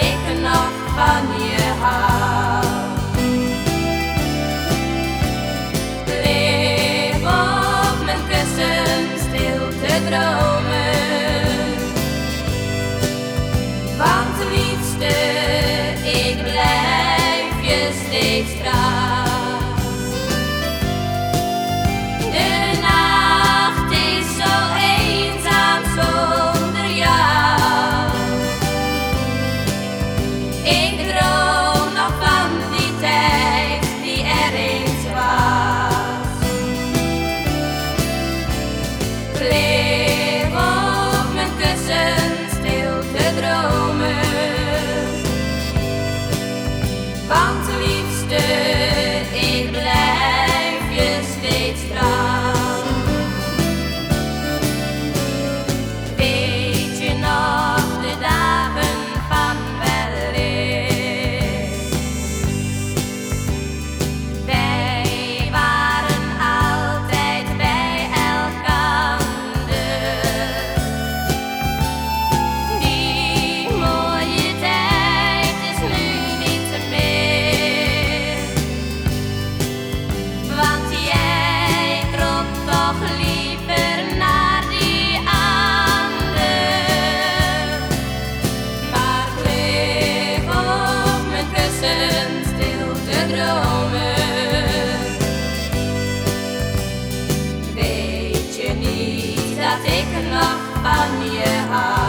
dikke nog van je haar. Stil te 半夜啊。